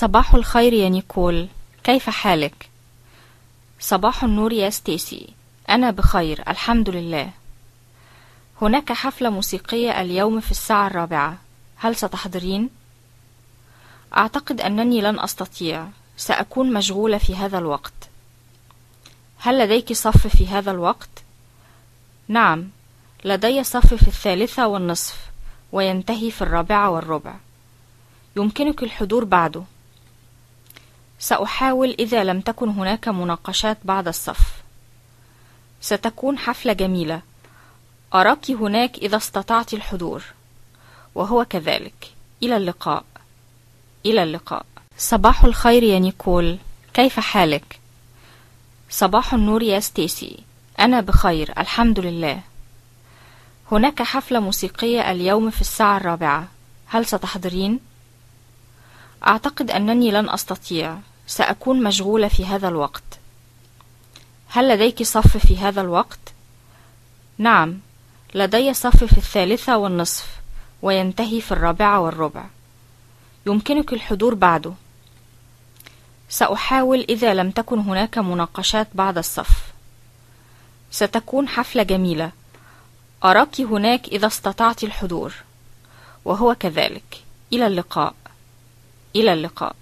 صباح الخير يا نيكول. كيف حالك؟ صباح النور يا ستيسي. أنا بخير الحمد لله. هناك حفلة موسيقية اليوم في الساعة الرابعة. هل ستحضرين؟ أعتقد أنني لن أستطيع. سأكون مشغولة في هذا الوقت. هل لديك صف في هذا الوقت؟ نعم لدي صف في الثالثة والنصف وينتهي في الرابعة والربع. يمكنك الحضور بعده. سأحاول إذا لم تكن هناك مناقشات بعد الصف. ستكون حفلة جميلة. أراك هناك إذا استطعت الحضور. وهو كذلك. إلى اللقاء. إلى اللقاء. صباح الخير يا نيكول. كيف حالك؟ صباح النور يا ستيسي. أنا بخير. الحمد لله. هناك حفلة موسيقية اليوم في الساعة الرابعة. هل ستحضرين؟ أعتقد أنني لن أستطيع. سأكون مشغولة في هذا الوقت. هل لديك صف في هذا الوقت؟ نعم لدي صف في الثالثة والنصف وينتهي في الرابعة والربع. يمكنك الحضور بعده سأحاول إذا لم تكن هناك مناقشات بعد الصف. ستكون حفلة جميلة. أراك هناك إذا استطعت الحضور. وهو كذلك. إلى اللقاء. إلى اللقاء.